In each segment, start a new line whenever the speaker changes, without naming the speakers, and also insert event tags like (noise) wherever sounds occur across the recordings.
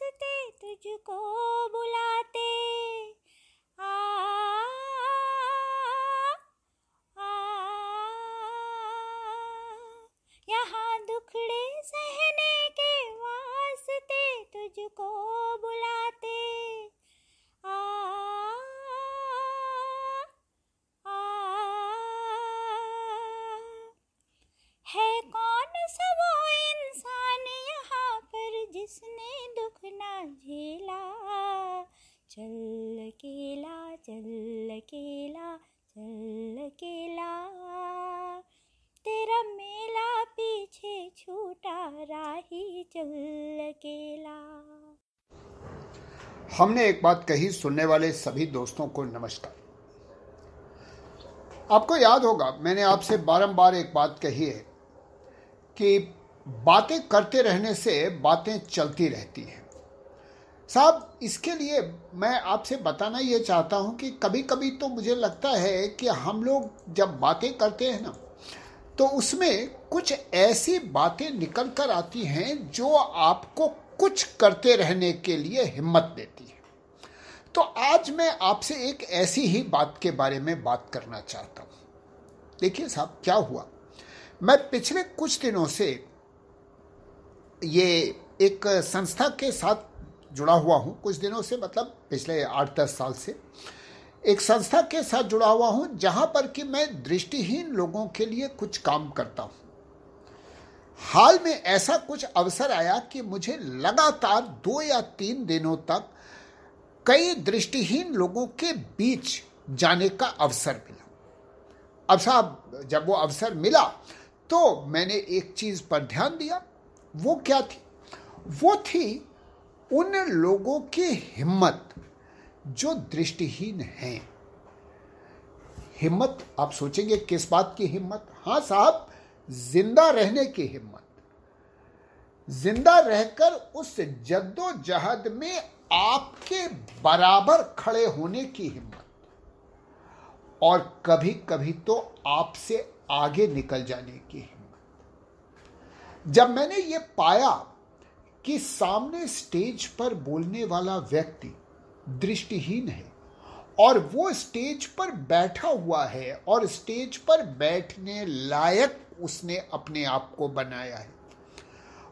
रास्ते तुझको बुलाते। आ, दुखड़े सहने के वास्ते तुझको बुलाते।
हमने एक बात कही सुनने वाले सभी दोस्तों को नमस्कार। आपको याद होगा, मैंने आपसे बारंबार एक बात कही है कि बातें करते रहने से बातें चलती रहती हैं। साहब, इसके लिए मैं आपसे बताना ये चाहता हूँ कि कभी कभी तो मुझे लगता है कि हम लोग जब बातें करते हैं ना तो उसमें कुछ ऐसी बातें निकल कर आती हैं जो आपको कुछ करते रहने के लिए हिम्मत देती है। तो आज मैं आपसे एक ऐसी ही बात के बारे में बात करना चाहता हूँ। देखिए साहब, क्या हुआ? मैं पिछले कुछ दिनों से ये एक संस्था के साथ जुड़ा हुआ हूँ। कुछ दिनों से मतलब पिछले आठ दस साल से। एक संस्था के साथ जुड़ा हुआ हूँ, जहाँ पर कि मैं दृष्टिहीन लोगों के लिए कुछ काम करता हूँ। हाल में ऐसा कुछ अवसर आया कि मुझे लगातार दो या तीन दिनों तक कई दृष्टिहीन लोगों के बीच जाने का अवसर मिला। अब साहब, जब वो अवसर मिला तो मैंने एक चीज़ पर ध्यान दिया। वो क्या थी? वो थी उन लोगों की हिम्मत जो दृष्टिहीन हैं। हिम्मत, आप सोचेंगे किस बात की हिम्मत? हाँ साहब ज़िंदा रहने की हिम्मत। ज़िंदा रहकर उस जद्दोजहद में आपके बराबर खड़े होने की हिम्मत। और कभी कभी तो आपसे आगे निकल जाने की हिम्मत। जब मैंने ये पाया कि सामने स्टेज पर बोलने वाला व्यक्ति दृष्टिहीन है और वो स्टेज पर बैठा हुआ है और स्टेज पर बैठने लायक उसने अपने आप को बनाया है।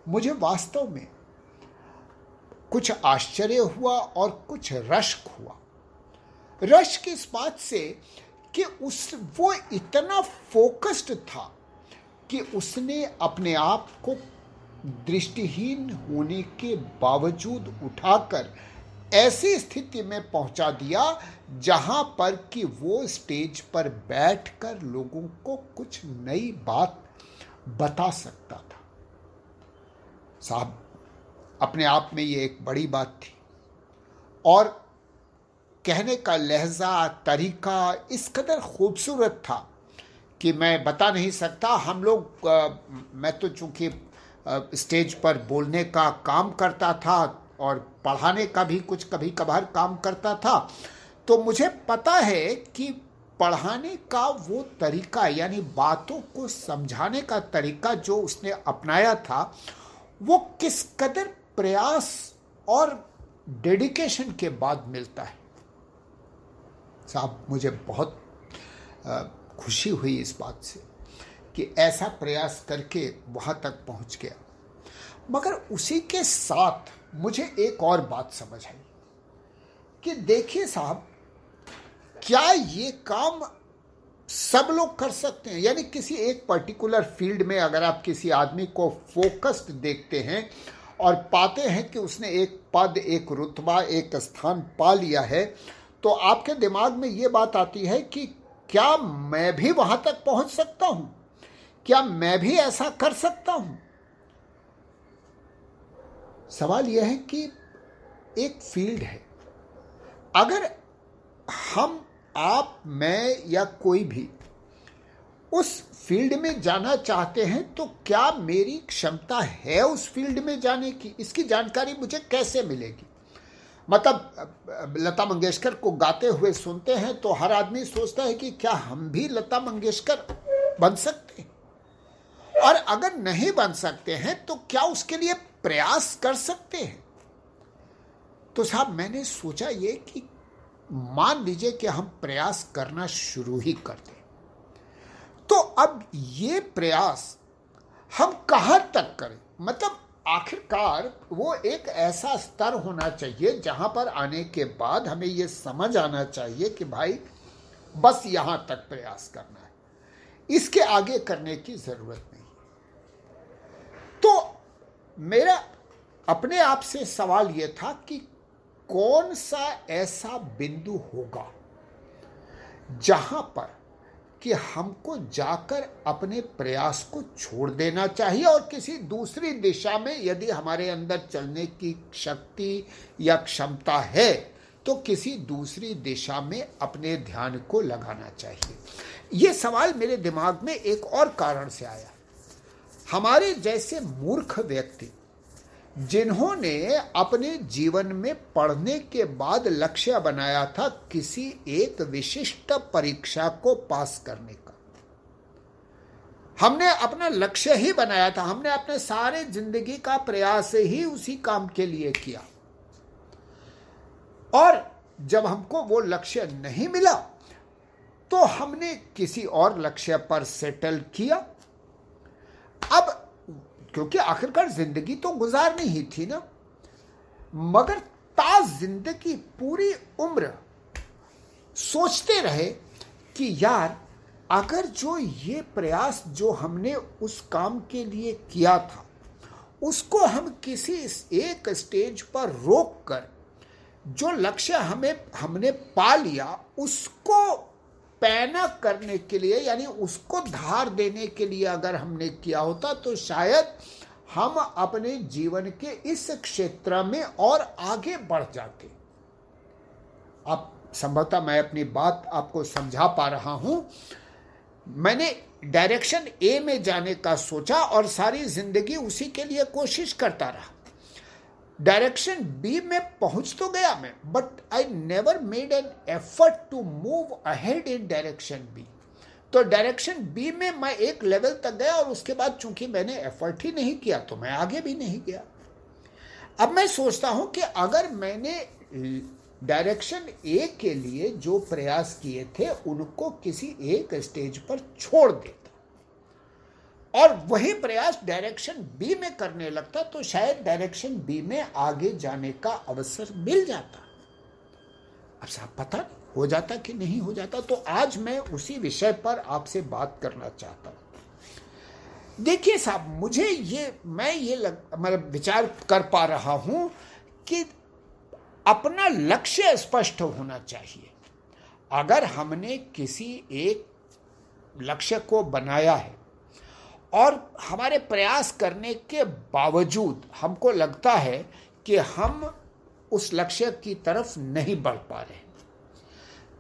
मुझे वास्तव में कुछ आश्चर्य हुआ और कुछ रश्क हुआ। रश्क इस बात से कि उस, वो इतना फोकस्ड था कि उसने अपने आप को दृष्टिहीन होने के बावजूद उठाकर ऐसी स्थिति में पहुँचा दिया जहाँ पर कि वो स्टेज पर बैठकर लोगों को कुछ नई बात बता सकता था। साहब, अपने आप में ये एक बड़ी बात थी। और कहने का लहजा, तरीका इस कदर खूबसूरत था कि मैं बता नहीं सकता। हम लोग मैं तो चूँकि स्टेज पर बोलने का काम करता था और पढ़ाने का भी कुछ कभी कभार काम करता था। तो मुझे पता है कि पढ़ाने का वो तरीका, यानी बातों को समझाने का तरीका जो उसने अपनाया था, वो किस कदर प्रयास और डेडिकेशन के बाद मिलता है। साहब, मुझे बहुत खुशी हुई इस बात से कि ऐसा प्रयास करके वहाँ तक पहुँच गया। मगर उसी के साथ मुझे एक और बात समझ आई कि देखिए साहब, क्या ये काम सब लोग कर सकते हैं? यानी किसी एक पर्टिकुलर फ़ील्ड में अगर आप किसी आदमी को फोकस्ड देखते हैं और पाते हैं कि उसने एक पद, एक रुतबा, एक स्थान पा लिया है तो आपके दिमाग में ये बात आती है कि क्या मैं भी वहाँ तक पहुँच सकता हूँ? क्या मैं भी ऐसा कर सकता हूँ? सवाल यह है कि एक फ़ील्ड है। अगर हम, आप, मैं या कोई भी उस फ़ील्ड में जाना चाहते हैं तो क्या मेरी क्षमता है उस फ़ील्ड में जाने की? इसकी जानकारी मुझे कैसे मिलेगी? मतलब लता मंगेशकर को गाते हुए सुनते हैं तो हर आदमी सोचता है कि क्या हम भी लता मंगेशकर बन सकते हैं? और अगर नहीं बन सकते हैं तो क्या उसके लिए प्रयास कर सकते हैं। तो साहब, मैंने सोचा ये कि मान लीजिए कि हम प्रयास करना शुरू ही कर दें। तो अब ये प्रयास हम कहाँ तक करें? मतलब आखिरकार वो एक ऐसा स्तर होना चाहिए जहाँ पर आने के बाद हमें ये समझ आना चाहिए कि भाई, बस यहाँ तक प्रयास करना है। इसके आगे करने की ज़रूरत नहीं। मेरा अपने आप से सवाल यह था कि कौन सा ऐसा बिंदु होगा जहाँ पर कि हमको जाकर अपने प्रयास को छोड़ देना चाहिए और किसी दूसरी दिशा में यदि हमारे अंदर चलने की शक्ति या क्षमता है तो किसी दूसरी दिशा में अपने ध्यान को लगाना चाहिए। ये सवाल मेरे दिमाग में एक और कारण से आया। हमारे जैसे मूर्ख व्यक्ति, जिन्होंने अपने जीवन में पढ़ने के बाद लक्ष्य बनाया था किसी एक विशिष्ट परीक्षा को पास करने का। हमने अपना लक्ष्य ही बनाया था। हमने अपने सारे ज़िंदगी का प्रयास ही उसी काम के लिए किया। और जब हमको वो लक्ष्य नहीं मिला तो हमने किसी और लक्ष्य पर सेटल किया। अब, क्योंकि आखिरकार ज़िंदगी तो गुजारनी ही थी ना। मगर ता ज़िंदगी पूरी उम्र सोचते रहे कि यार, अगर जो ये प्रयास जो हमने उस काम के लिए किया था, उसको हम किसी एक स्टेज पर रोक कर जो लक्ष्य हमें, हमने पा लिया, उसको पैना करने के लिए, यानी उसको धार देने के लिए अगर हमने किया होता तो शायद हम अपने जीवन के इस क्षेत्र में और आगे बढ़ जाते। अब संभवतः मैं अपनी बात आपको समझा पा रहा हूँ। मैंने डायरेक्शन ए में जाने का सोचा और सारी ज़िंदगी उसी के लिए कोशिश करता रहा। डायरेक्शन बी में पहुँच तो गया मैं but I never made an effort to move ahead in direction B तो डायरेक्शन बी में मैं एक लेवल तक गया और उसके बाद चूँकि मैंने एफर्ट ही नहीं किया तो मैं आगे भी नहीं गया। अब मैं सोचता हूँ कि अगर मैंने डायरेक्शन ए के लिए जो प्रयास किए थे, उनको किसी एक स्टेज पर छोड़ देता और वही प्रयास डायरेक्शन बी में करने लगता तो शायद डायरेक्शन बी में आगे जाने का अवसर मिल जाता। अब साहब पता हो जाता कि नहीं हो जाता तो आज मैं उसी विषय पर आपसे बात करना चाहता हूँ। देखिए साहब, मुझे ये, मैं ये मतलब विचार कर पा रहा हूँ कि अपना लक्ष्य स्पष्ट होना चाहिए। अगर हमने किसी एक लक्ष्य को बनाया है और हमारे प्रयास करने के बावजूद हमको लगता है कि हम उस लक्ष्य की तरफ़ नहीं बढ़ पा रहे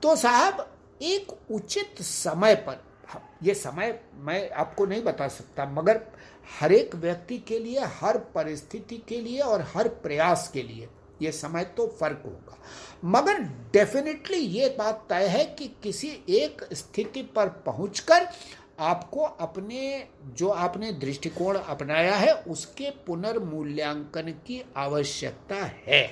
तो साहब, एक उचित समय पर ये समय मैं आपको नहीं बता सकता, मगर हर एक व्यक्ति के लिए, हर परिस्थिति के लिए और हर प्रयास के लिए ये समय तो फ़र्क होगा। मगर डेफिनेटली ये बात तय है कि किसी एक स्थिति पर पहुंचकर आपको अपने, जो आपने दृष्टिकोण अपनाया है, उसके पुनर्मूल्यांकन की आवश्यकता है।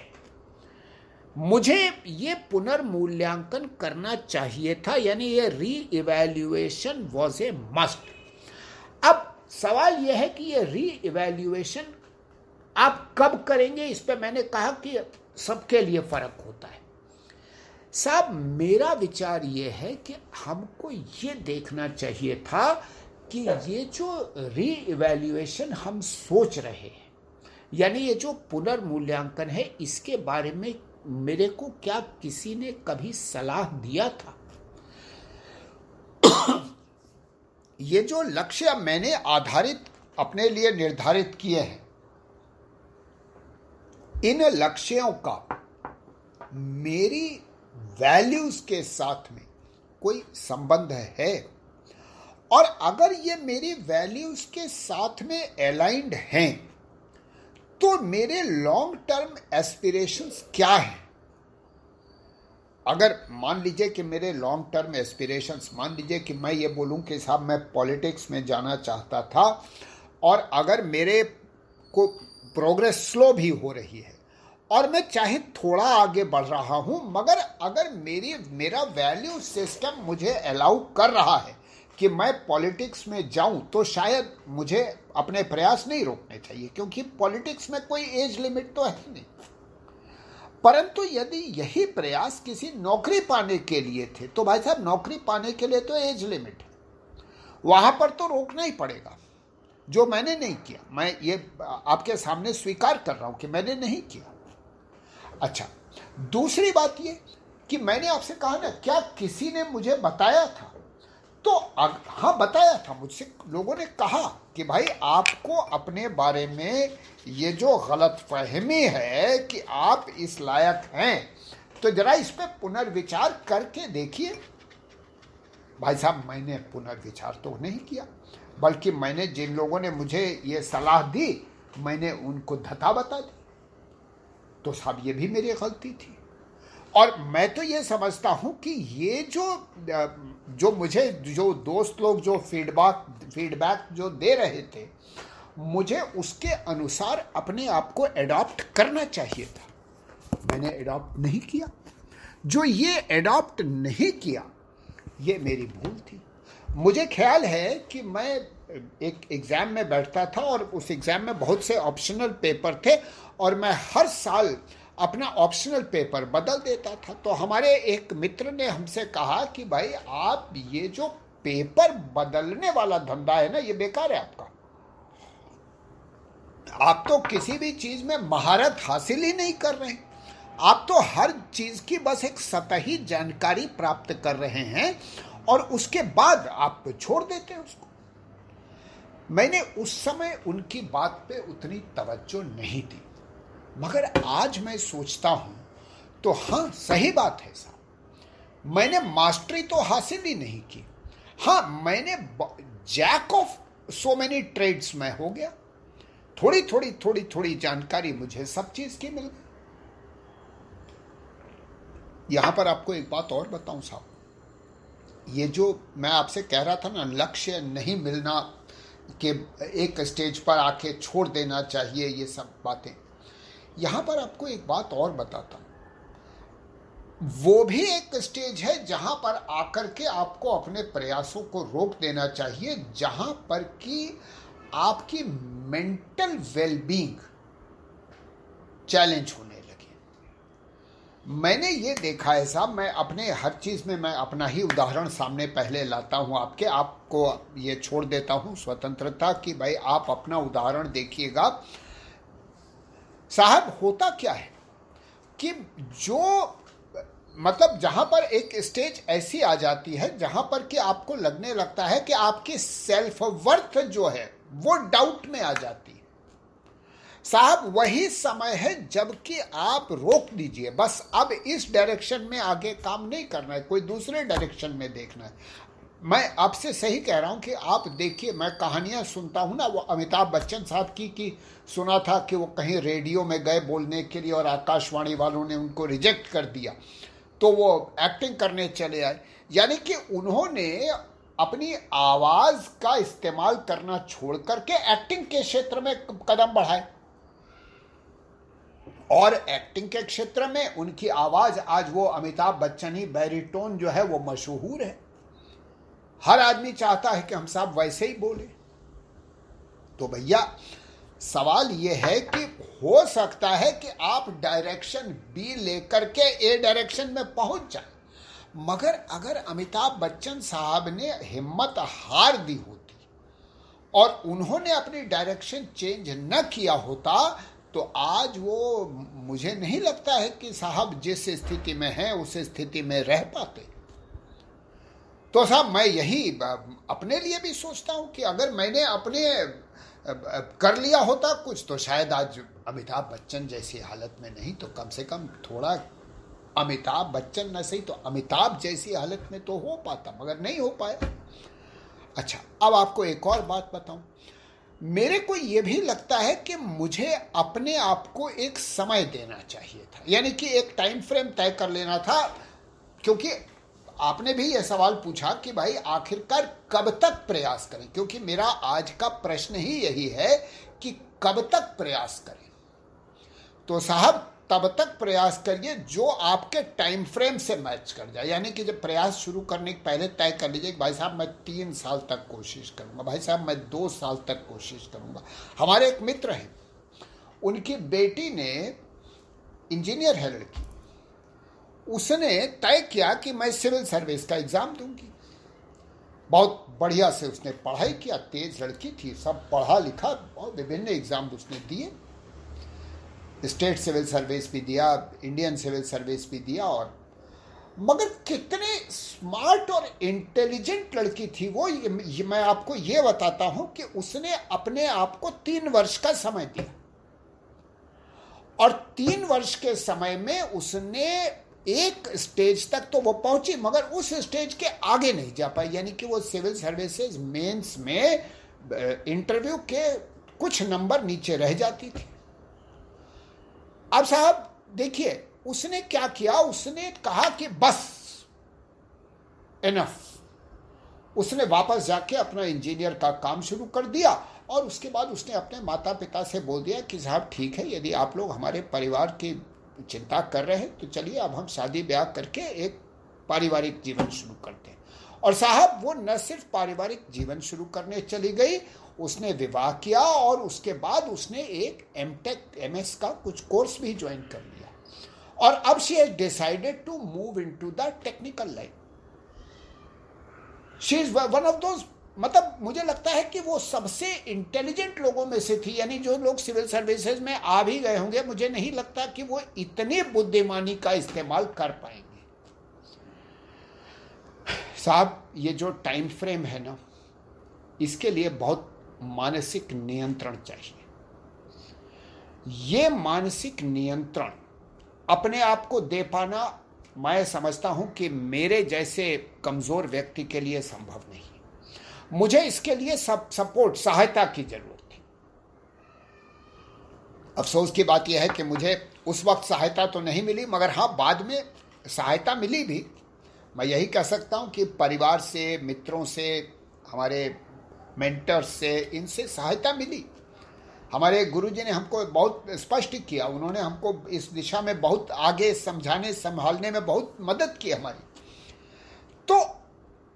मुझे ये पुनर्मूल्यांकन करना चाहिए था, यानी ये re evaluation was A must अब सवाल यह है कि ये री इवेल्युएशन आप कब करेंगे? इस पर मैंने कहा कि सबके लिए फ़र्क होता है। साहब, मेरा विचार ये है कि हमको ये देखना चाहिए था कि ये जो री इवेल्युएशन हम सोच रहे हैं, यानी ये जो पुनर्मूल्यांकन है, इसके बारे में मेरे को क्या किसी ने कभी सलाह दिया था? (coughs) ये जो लक्ष्य मैंने आधारित, अपने लिए निर्धारित किए हैं, इन लक्ष्यों का मेरी वैल्यूज़ के साथ में कोई संबंध है? और अगर ये मेरी वैल्यूज़ के साथ में अलाइंड हैं तो मेरे लॉन्ग टर्म एस्पिरेशंस क्या हैं? अगर मान लीजिए कि मेरे लॉन्ग टर्म एस्पिरेशंस मान लीजिए कि मैं ये बोलूँ कि साहब मैं पॉलिटिक्स में जाना चाहता था, और अगर मेरे को प्रोग्रेस स्लो भी हो रही है और मैं चाहे थोड़ा आगे बढ़ रहा हूँ, मगर अगर मेरी, मेरा वैल्यू सिस्टम मुझे अलाउ कर रहा है कि मैं पॉलिटिक्स में जाऊँ तो शायद मुझे अपने प्रयास नहीं रोकने चाहिए, क्योंकि पॉलिटिक्स में कोई एज लिमिट तो है नहीं। परंतु यदि यही प्रयास किसी नौकरी पाने के लिए थे तो भाई साहब, नौकरी पाने के लिए तो एज लिमिट है। वहाँ पर तो रोकना ही पड़ेगा। जो मैंने नहीं किया, मैं ये आपके सामने स्वीकार कर रहा हूँ कि मैंने नहीं किया। अच्छा दूसरी बात ये कि मैंने आपसे कहा ना, क्या किसी ने मुझे बताया था? तो हाँ बताया था, मुझसे लोगों ने कहा कि भाई आपको अपने बारे में ये जो गलत फहमी है कि आप इस लायक हैं तो जरा इस पर पुनर्विचार करके देखिए। भाई साहब, मैंने पुनर्विचार तो नहीं किया, बल्कि मैंने जिन लोगों ने मुझे ये सलाह दी, मैंने उनको धता बता दी तो साहब, ये भी मेरी गलती थी। और मैं तो ये समझता हूँ कि ये जो जो मुझे, जो दोस्त लोग जो फीडबैक फीडबैक जो दे रहे थे, मुझे उसके अनुसार अपने आप को एडॉप्ट करना चाहिए था। मैंने एडॉप्ट नहीं किया। जो ये एडॉप्ट नहीं किया, ये मेरी भूल थी। मुझे ख्याल है कि मैं एक एग्ज़ाम में बैठता था और उस एग्ज़ाम में बहुत से ऑप्शनल पेपर थे और मैं हर साल अपना ऑप्शनल पेपर बदल देता था। तो हमारे एक मित्र ने हमसे कहा कि भाई, आप ये जो पेपर बदलने वाला धंधा है ना, ये बेकार है आपका। आप तो किसी भी चीज़ में महारत हासिल ही नहीं कर रहे आप तो हर चीज़ की बस एक सतही जानकारी प्राप्त कर रहे हैं और उसके बाद आप छोड़ देते हैं उसको। मैंने उस समय उनकी बात पे उतनी तवज्जो नहीं दी। मगर आज मैं सोचता हूँ तो हाँ सही बात है साहब। मैंने मास्टरी तो हासिल ही नहीं की। हाँ मैंने jack of so many trades में हो गया। थोड़ी थोड़ी थोड़ी थोड़ी जानकारी मुझे सब चीज़ की मिल गई। यहाँ पर आपको एक बात और बताऊँ साहब। ये जो मैं आपसे कह रहा था ना, लक्ष्य नहीं मिलना के एक स्टेज पर आके छोड़ देना चाहिए, ये सब बातें। यहाँ पर आपको एक बात और बताता हूँ। वो भी एक स्टेज है जहाँ पर आकर के आपको अपने प्रयासों को रोक देना चाहिए, जहाँ पर कि आपकी मेंटल वेलबींग चैलेंज होने लगे। मैंने ये देखा है साहब, मैं अपने हर चीज़ में मैं अपना ही उदाहरण सामने पहले लाता हूँ आपके, आपको ये छोड़ देता हूँ स्वतंत्रता कि, भाई आप अपना उदाहरण देखिएगा। साहब, होता क्या है कि जो मतलब जहाँ पर एक स्टेज ऐसी आ जाती है, जहाँ पर कि आपको लगने लगता है कि आपकी सेल्फ वर्थ जो है, वो डाउट में आ जाती है। साहब, वही समय है जबकि आप रोक दीजिए। बस अब इस डायरेक्शन में आगे काम नहीं करना है, कोई दूसरे डायरेक्शन में देखना है। मैं आपसे सही कह रहा हूँ कि आप देखिए, मैं कहानियाँ सुनता हूँ ना, वो अमिताभ बच्चन साहब की कि सुना था कि वो कहीं रेडियो में गए बोलने के लिए और आकाशवाणी वालों ने उनको रिजेक्ट कर दिया। तो वो एक्टिंग करने चले आए। यानी कि उन्होंने अपनी आवाज़ का इस्तेमाल करना छोड़ करके एक्टिंग के क्षेत्र में कदम बढ़ाए। और एक्टिंग के क्षेत्र में उनकी आवाज़ आज वो अमिताभ बच्चन ही बैरिटोन जो है वो मशहूर है। हर आदमी चाहता है कि हम साहब वैसे ही बोले। तो भैया, सवाल यह है कि हो सकता है कि आप डायरेक्शन बी लेकर के ए डायरेक्शन में पहुँच जाए, मगर अगर अमिताभ बच्चन साहब ने हिम्मत हार दी होती और उन्होंने अपनी डायरेक्शन चेंज न किया होता तो आज वो, मुझे नहीं लगता है कि साहब जिस स्थिति में है, उस स्थिति में रह पाते। तो साहब, मैं यही, अपने लिए भी सोचता हूँ कि अगर मैंने अपने, कर लिया होता कुछ तो शायद आज अमिताभ बच्चन जैसी हालत में नहीं तो कम से कम थोड़ा अमिताभ बच्चन न सही तो अमिताभ जैसी हालत में तो हो पाता, मगर नहीं हो पाया। अच्छा अब आपको एक और बात बताऊँ। मेरे को यह भी लगता है कि मुझे अपने आप को एक समय देना चाहिए था, यानी कि एक टाइम फ्रेम तय कर लेना था, क्योंकि आपने भी यह सवाल पूछा कि भाई आखिरकार कब तक प्रयास करें? क्योंकि मेरा आज का प्रश्न ही यही है कि कब तक प्रयास करें? तो साहब, तब तक प्रयास करिए जो आपके टाइम फ्रेम से मैच कर जाए। यानी कि जब प्रयास शुरू करने के पहले तय कर लीजिए कि भाई साहब, मैं तीन साल तक कोशिश करूँगा। भाई साहब, मैं दो साल तक कोशिश करूँगा। हमारे एक मित्र हैं। उनकी बेटी ने इंजीनियर है लड़की। उसने तय किया कि मैं सिविल सर्विस का एग्ज़ाम दूँगी। बहुत बढ़िया से उसने पढ़ाई किया तेज लड़की थी सब पढ़ा लिखा बहुत विभिन्न एग्ज़ाम उसने दिए। स्टेट सिविल सर्विस भी दिया इंडियन सिविल सर्विस भी दिया और मगर कितने स्मार्ट और इंटेलिजेंट लड़की थी वो। ये, मैं आपको ये बताता हूँ कि उसने अपने आप को तीन वर्ष का समय दिया। और तीन वर्ष के समय में उसने एक स्टेज तक तो वो पहुँची, मगर उस स्टेज के आगे नहीं जा पाई। यानी कि वो सिविल सर्विसेज़ मेंस में इंटरव्यू के कुछ नंबर नीचे रह जाती थी। अब साहब, देखिए, उसने क्या किया? उसने कहा कि बस इनफ उसने वापस जाके अपना इंजीनियर का काम शुरू कर दिया, और उसके बाद उसने अपने माता पिता से बोल दिया कि साहब, ठीक है, यदि आप लोग हमारे परिवार की चिंता कर रहे हैं तो चलिए अब हम शादी ब्याह करके एक पारिवारिक जीवन शुरू करते हैं। और साहब, वो न सिर्फ़ पारिवारिक जीवन शुरू करने चली गई, उसने विवाह किया और उसके बाद उसने एक एम टेक एम एस का कुछ कोर्स भी ज्वाइन कर लिया। और अब she has decided to move in to the technical line she is one of those मतलब मुझे लगता है कि वो सबसे इंटेलिजेंट लोगों में से थी, यानी जो लोग सिविल सर्विसेज़ में आ भी गए होंगे, मुझे नहीं लगता कि वो इतनी बुद्धिमानी का इस्तेमाल कर पाएँगे। साहब, ये जो टाइम फ्रेम है ना, इसके लिए बहुत मानसिक नियंत्रण चाहिए। ये मानसिक नियंत्रण अपने आप को दे पाना, मैं समझता हूँ कि मेरे जैसे कमज़ोर व्यक्ति के लिए संभव नहीं। मुझे इसके लिए सब सपोर्ट सहायता की ज़रूरत थी। अफसोस की बात यह है कि मुझे उस वक्त सहायता तो नहीं मिली, मगर हाँ बाद में सहायता मिली भी। मैं यही कह सकता हूँ कि परिवार से, मित्रों से, हमारे मेंटर्स से, इनसे सहायता मिली। हमारे गुरुजी ने हमको बहुत स्पष्ट किया, उन्होंने हमको इस दिशा में बहुत आगे समझाने, संभालने में बहुत मदद की हमारी। तो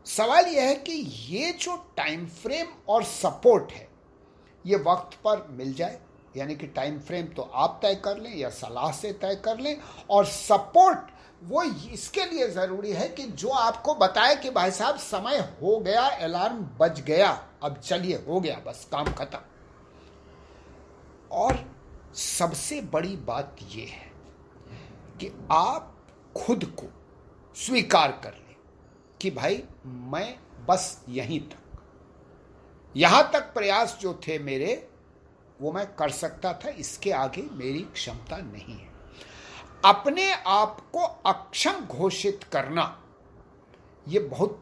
सवाल यह है कि ये जो टाइम फ्रेम और सपोर्ट है, ये वक्त पर मिल जाए, यानी कि टाइम फ्रेम तो आप तय कर लें या सलाह से तय कर लें, और सपोर्ट वो इसके लिए ज़रूरी है कि जो आपको बताए कि भाई साहब समय हो गया अलार्म बज गया, अब चलिए हो गया, बस काम खत्म। और सबसे बड़ी बात यह है कि आप खुद को स्वीकार कर लें। कि भाई मैं बस यहीं तक। यहाँ तक प्रयास जो थे मेरे, वो मैं कर सकता था, इसके आगे मेरी क्षमता नहीं है। अपने आप को अक्षम घोषित करना, ये बहुत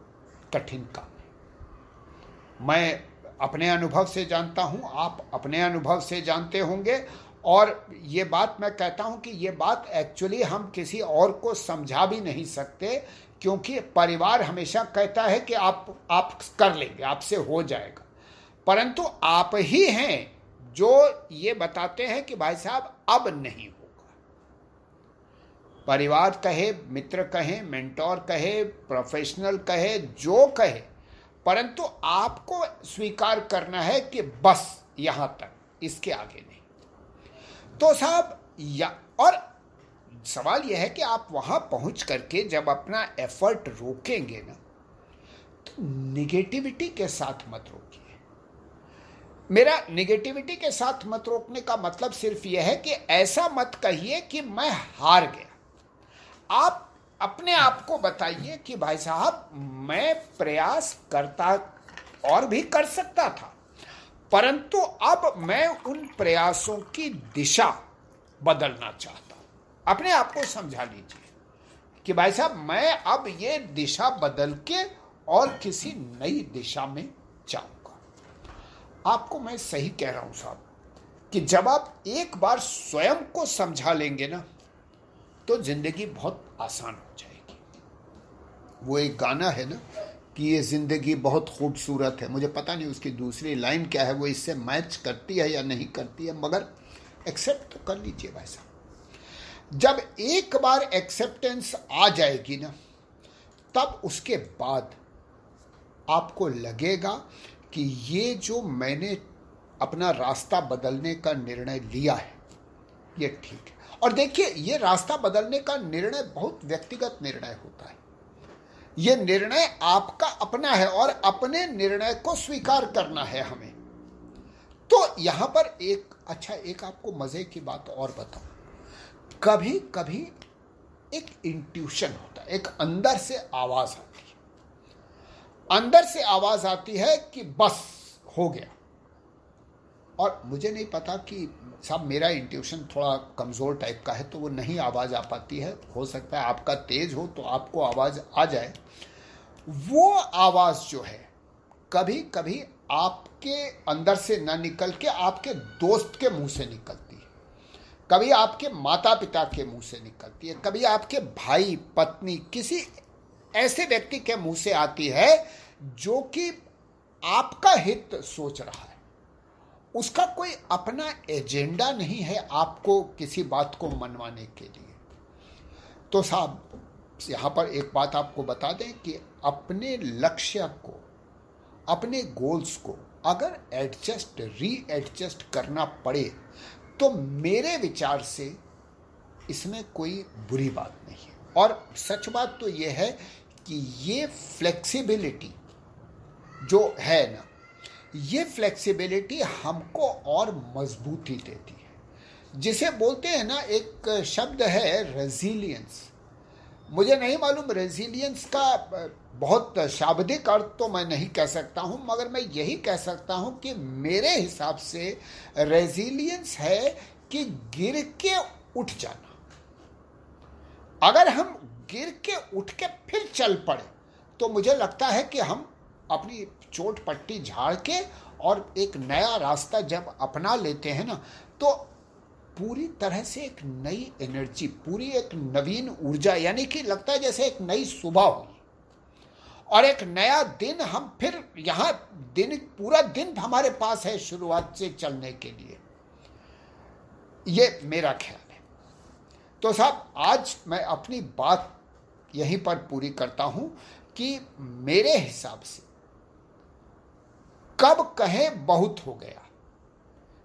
कठिन काम है। मैं अपने अनुभव से जानता हूँ, आप अपने अनुभव से जानते होंगे, और ये बात मैं कहता हूँ कि ये बात एक्चुअली हम किसी और को समझा भी नहीं सकते क्योंकि परिवार हमेशा कहता है कि आप आप कर लेंगे, आपसे हो जाएगा। परंतु आप ही हैं जो ये बताते हैं कि भाई साहब अब नहीं होगा। परिवार कहे, मित्र कहे, मेंटोर कहे, प्रोफेशनल कहे, जो कहे, परंतु आपको स्वीकार करना है कि बस यहाँ तक, इसके आगे नहीं। तो साहब, या, और सवाल यह है कि आप वहाँ पहुँच करके जब अपना एफर्ट रोकेंगे ना तो निगेटिविटी के साथ मत रोकिए। मेरा निगेटिविटी के साथ मत रोकने का मतलब सिर्फ़ यह है कि ऐसा मत कहिए कि मैं हार गया। आप अपने आप को बताइए कि भाई साहब, मैं प्रयास करता और भी कर सकता था, परंतु अब मैं उन प्रयासों की दिशा बदलना चाहता अपने आप को समझा लीजिए कि भाई साहब, मैं अब ये दिशा बदल के और किसी नई दिशा में जाऊँगा। आपको मैं सही कह रहा हूँ साहब कि जब आप एक बार स्वयं को समझा लेंगे ना तो ज़िंदगी बहुत आसान हो जाएगी। वो एक गाना है ना कि ये ज़िंदगी बहुत खूबसूरत है। मुझे पता नहीं उसकी दूसरी लाइन क्या है, वो इससे मैच करती है या नहीं करती है, मगर एक्सेप्ट तो कर लीजिए भाई साहब। जब एक बार एक्सेप्टेंस आ जाएगी ना, तब उसके बाद आपको लगेगा कि ये जो मैंने अपना रास्ता बदलने का निर्णय लिया है, ये ठीक है। और देखिए, ये रास्ता बदलने का निर्णय बहुत व्यक्तिगत निर्णय होता है। ये निर्णय आपका अपना है और अपने निर्णय को स्वीकार करना है हमें। तो यहाँ पर एक अच्छा एक आपको मज़े की बात और बताऊँ। कभी कभी एक इंट्यूशन होता है, एक अंदर से आवाज़ आती है। अंदर से आवाज़ आती है कि बस, हो गया। और मुझे नहीं पता कि साहब मेरा इंट्यूशन थोड़ा कमज़ोर टाइप का है तो वो नहीं आवाज़ आ पाती है। हो सकता है आपका तेज हो तो आपको आवाज़ आ जाए। वो आवाज़ जो है, कभी कभी आपके अंदर से ना निकल के आपके दोस्त के मुँह से निकलती है। कभी आपके माता पिता के मुँह से निकलती है, कभी आपके भाई, पत्नी, किसी ऐसे व्यक्ति के मुँह से आती है जो कि आपका हित सोच रहा है। उसका कोई अपना एजेंडा नहीं है आपको किसी बात को मनवाने के लिए। तो साहब, यहाँ पर एक बात आपको बता दें कि अपने लक्ष्य को, अपने गोल्स को अगर एडजस्ट री एडजस्ट करना पड़े तो मेरे विचार से इसमें कोई बुरी बात नहीं है। और सच बात तो यह है कि ये फ्लेक्सिबिलिटी जो है ना, ये फ्लेक्सिबिलिटी हमको और मजबूती देती है। जिसे बोलते हैं ना, एक शब्द है रेजिलियंस मुझे नहीं मालूम रेजिलियंस का बहुत शाब्दिक अर्थ तो मैं नहीं कह सकता हूँ, मगर मैं यही कह सकता हूँ कि मेरे हिसाब से रेजिलियंस है कि गिर के उठ जाना। अगर हम गिर के उठ के फिर चल पड़े तो मुझे लगता है कि हम अपनी चोट पट्टी झाड़ के और एक नया रास्ता जब अपना लेते हैं ना तो पूरी तरह से एक नई एनर्जी, पूरी एक नवीन ऊर्जा, यानी कि लगता है जैसे एक नई सुबह हुई और एक नया दिन हम फिर यहाँ दिन, पूरा दिन हमारे पास है शुरुआत से चलने के लिए। ये मेरा ख्याल है। तो साहब, आज मैं अपनी बात यहीं पर पूरी करता हूँ कि मेरे हिसाब से कब कहें बहुत हो गया।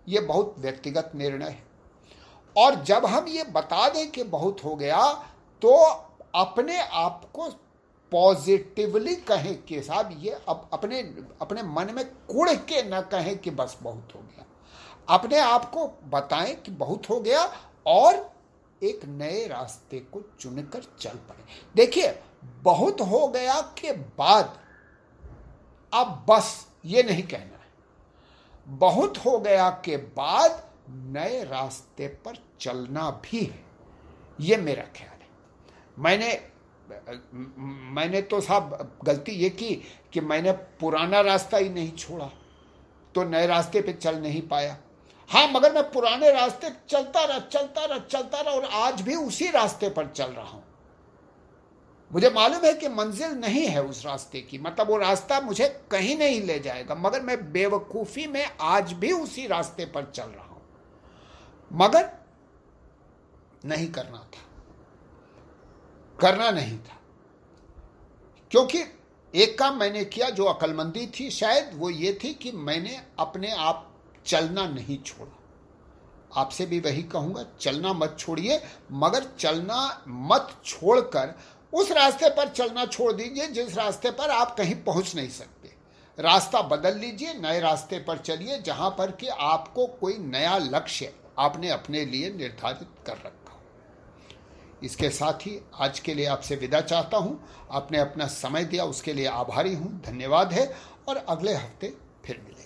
ये बहुत व्यक्तिगत निर्णय है। और जब हम ये बता दें कि बहुत हो गया तो अपने आप को पॉजिटिवली कहें कि साहब, ये अब अपने अपने मन में कुड़ के न कहें कि बस बहुत हो गया। अपने आप को बताएँ कि बहुत हो गया और एक नए रास्ते को चुनकर चल पड़े। देखिए, बहुत हो गया के बाद अब बस ये नहीं कहना है। बहुत हो गया के बाद नए रास्ते पर चलना भी है। ये मेरा ख्याल है। मैंने मैंने तो साहब, गलती ये की कि मैंने पुराना रास्ता ही नहीं छोड़ा तो नए रास्ते पे चल नहीं पाया। हाँ मगर मैं पुराने रास्ते चलता रहा चलता रहा चलता रहा और आज भी उसी रास्ते पर चल रहा हूँ। मुझे मालूम है कि मंजिल नहीं है उस रास्ते की मतलब वो रास्ता मुझे कहीं नहीं ले जाएगा, मगर मैं बेवकूफ़ी में आज भी उसी रास्ते पर चल रहा हूँ। मगर नहीं करना था। करना नहीं था। क्योंकि एक काम मैंने किया, जो अकलमंदी थी शायद, वो ये थी कि मैंने अपने आप चलना नहीं छोड़ा। आपसे भी वही कहूँगा, चलना मत छोड़िए, मगर चलना मत छोड़कर उस रास्ते पर चलना छोड़ दीजिए, जिस रास्ते पर आप कहीं पहुँच नहीं सकते। रास्ता बदल लीजिए, नए रास्ते पर चलिए, जहाँ पर कि आपको कोई नया लक्ष्य आपने अपने लिए निर्धारित कर रखा हो। इसके साथ ही आज के लिए आपसे विदा चाहता हूँ। आपने अपना समय दिया, उसके लिए आभारी हूँ। धन्यवाद है और अगले हफ़्ते फिर मिलेंगे।